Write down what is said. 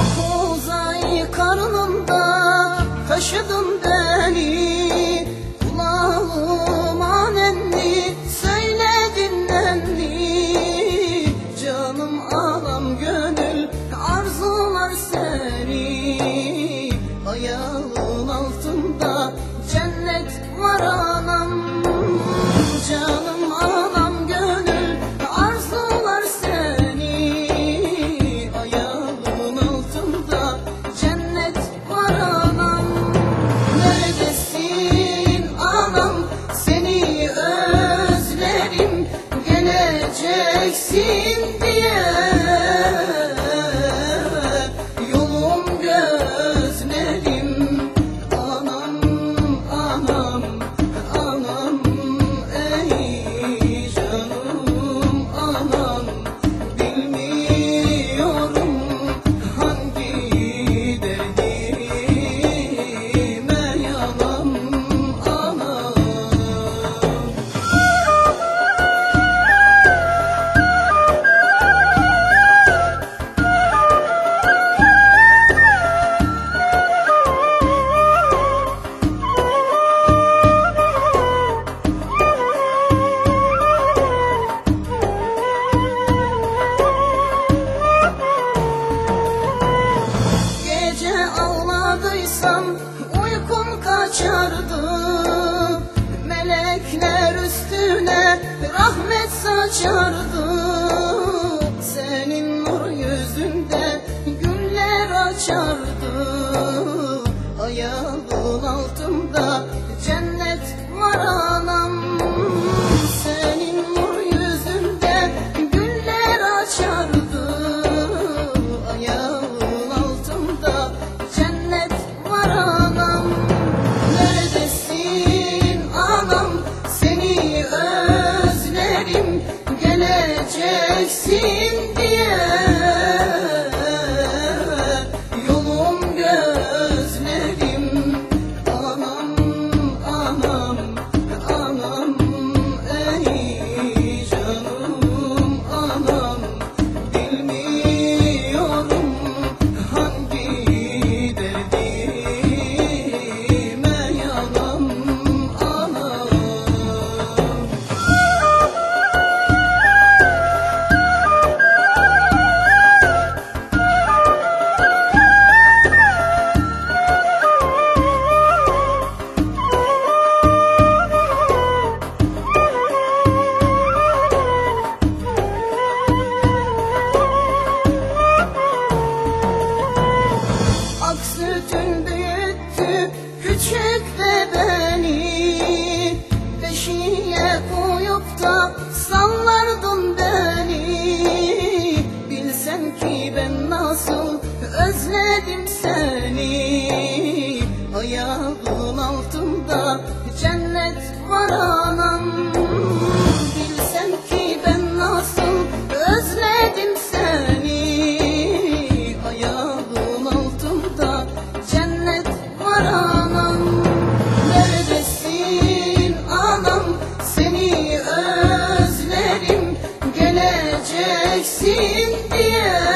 Oh. Gökler üstüne rahmet saçardı. Senin nur yüzünden güller açardı. Ayağın altında cennet Küçük bebeğini peşine koyup da 心病